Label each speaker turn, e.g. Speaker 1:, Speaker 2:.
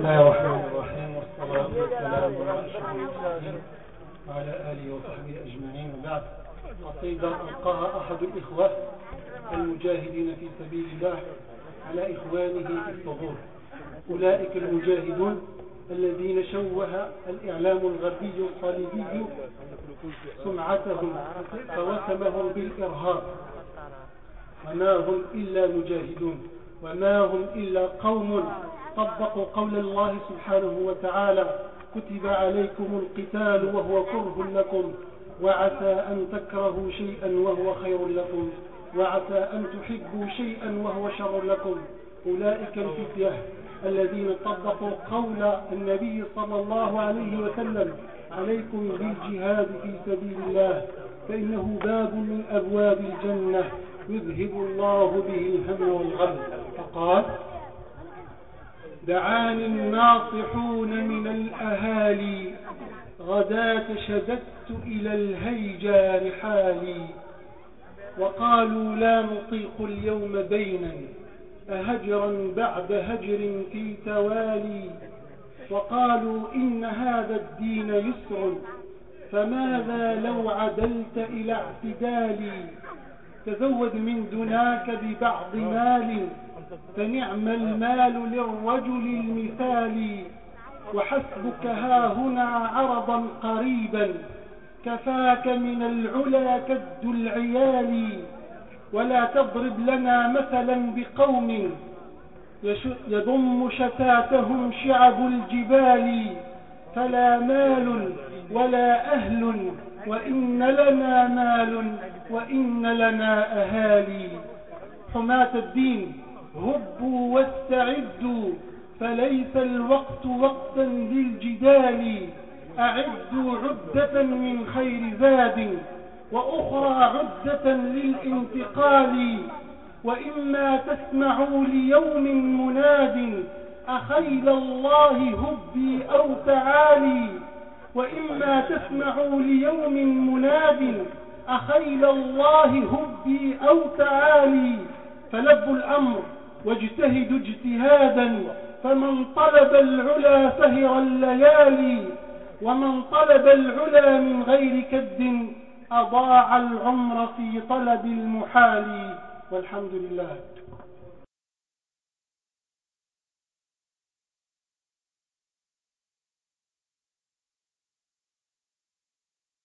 Speaker 1: الله الرحمن الرحيم والصلاة والسلام على أشرف المرسلين وعلى آله وصحبه أجمعين. وبعد قصيدة ألقاها أحد الإخوة المجاهدين في سبيل الله على إخوانه في الثغور أولئك المجاهدون الذين شوه الإعلام الغربي الصليبي سمعتهم فوسمهم بالإرهاب. وما هم إلا مجاهدون. وما هم إلا قوم. طبقوا قول الله سبحانه وتعالى كتب عليكم القتال وهو كره لكم وعسى أن تكرهوا شيئا وهو خير لكم وعسى أن تحبوا شيئا وهو شر لكم. أولئك الفتية الذين طبقوا قول النبي صلى الله عليه وسلم عليكم بالجهاد في سبيل الله فإنه باب من أبواب الجنة يذهب الله به الهم والغم. فقال دعاني الناصحون من الأهالي غداة شددت إلى الهيجا رحالي وقالوا لا نطيق اليوم بينا أهجرا بعد هجر في توالي وقالوا إن هذا الدين يسر فماذا لو عدلت إلى اعتدالي؟ تزود من دناك ببعض مال. فنعم المال للرجل المثالي وحسبك ها هنا عرضا قريبا. كفاك من العلا كد العيال. ولا تضرب لنا مثلا بقوم. يضم شتاتهم شعب الجبال. فلا مال ولا أهل. وإن لنا مال وإن لنا أهالي. حماة الدين. هبوا واستعدوا فليس الوقت وقتا للجدال. أعدوا عدة من خير زاد وأخرى عدة للانتقال. وإما تسمعوا ليوم مناد أخيل الله هبي أو تعالي. وإما تسمعوا ليوم مناد أخيل الله هبي أو تعالي. فلبوا الأمر واجتهدوا اجتهادا فمن طلب العلا سهر الليالي ومن طلب العلا من غير كد أضاع العمر في طلب المحال. والحمد لله.